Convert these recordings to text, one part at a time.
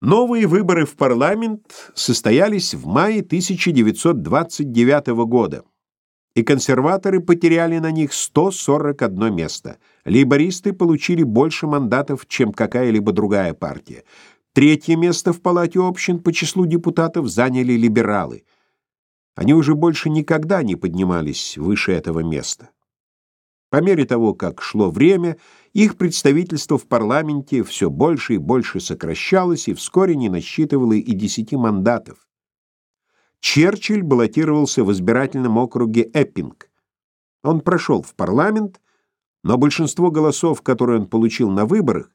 Новые выборы в парламент состоялись в мае 1929 года, и консерваторы потеряли на них 141 место. Лейбористы получили больше мандатов, чем какая-либо другая партия. Третье место в Палате общин по числу депутатов заняли либералы. Они уже больше никогда не поднимались выше этого места. По мере того, как шло время, их представительство в парламенте все больше и больше сокращалось и вскоре не насчитывало и десяти мандатов. Черчилль баллотировался в избирательном округе Эппинг. Он прошел в парламент, но большинство голосов, которые он получил на выборах,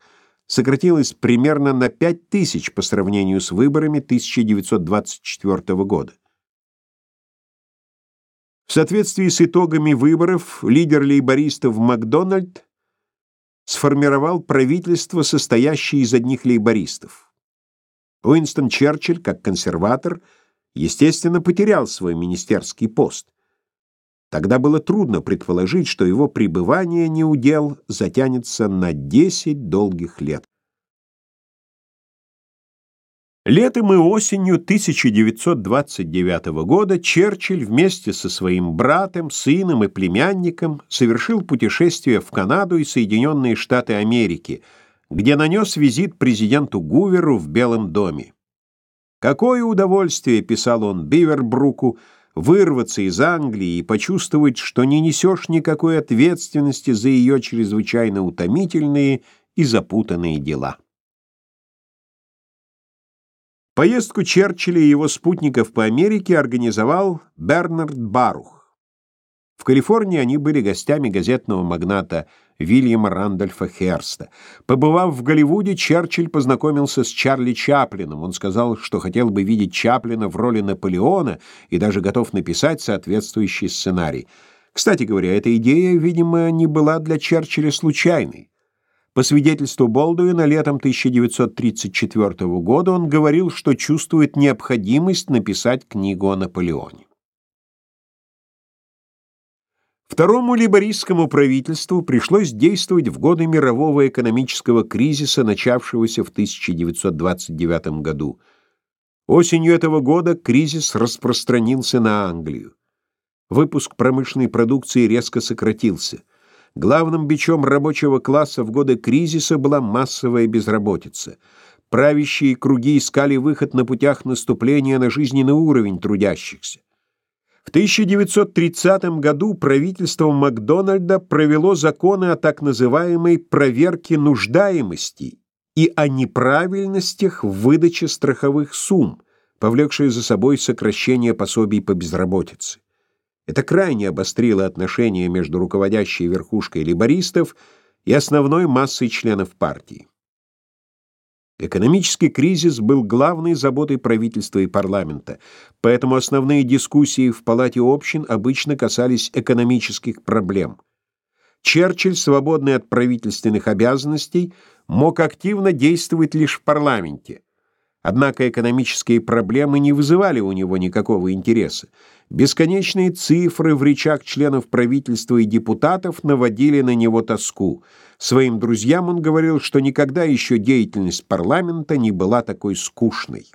сократилось примерно на 5 тысяч по сравнению с выборами 1924 года. В соответствии с итогами выборов лидер лейбористов Макдональд сформировал правительство, состоящее из одних лейбористов. Уинстон Черчилль, как консерватор, естественно, потерял свой министерский пост. Тогда было трудно предположить, что его пребывание неудел затянется на 10 долгих лет. Летом и осенью 1929 года Черчилль вместе со своим братом, сыном и племянником совершил путешествие в Канаду и Соединенные Штаты Америки, где нанес визит президенту Гуверу в Белом доме. «Какое удовольствие», — писал он Бивербруку, — «вырваться из Англии и почувствовать, что не несешь никакой ответственности за ее чрезвычайно утомительные и запутанные дела». Поездку Черчилля и его спутников по Америке организовал Бернард Барух. В Калифорнии они были гостями газетного магната Вильяма Рандольфа Херста. Побывав в Голливуде, Черчилль познакомился с Чарли Чаплином. Он сказал, что хотел бы видеть Чаплина в роли Наполеона и даже готов написать соответствующий сценарий. Кстати говоря, эта идея, видимо, не была для Черчилля случайной. По свидетельству Болдуина, летом 1934 года он говорил, что чувствует необходимость написать книгу о Наполеоне. Второму либористскому правительству пришлось действовать в годы мирового экономического кризиса, начавшегося в 1929 году. Осенью этого года кризис распространился на Англию. Выпуск промышленной продукции резко сократился – Главным бичом рабочего класса в годы кризиса была массовая безработица. Правящие круги искали выход на путях наступления на жизненный уровень трудящихся. В 1930 году правительство Макдональда провело законы о так называемой проверке нуждаемости и о неправильностях в выдаче страховых сумм, повлекшие за собой сокращение пособий по безработице. Это крайне обострило отношения между руководящей верхушкой либористов и основной массой членов партии. Экономический кризис был главной заботой правительства и парламента, поэтому основные дискуссии в Палате общин обычно касались экономических проблем. Черчилль, свободный от правительственных обязанностей, мог активно действовать лишь в парламенте. Однако экономические проблемы не вызывали у него никакого интереса. Бесконечные цифры в речах членов правительства и депутатов наводили на него тоску. Своим друзьям он говорил, что никогда еще деятельность парламента не была такой скучной.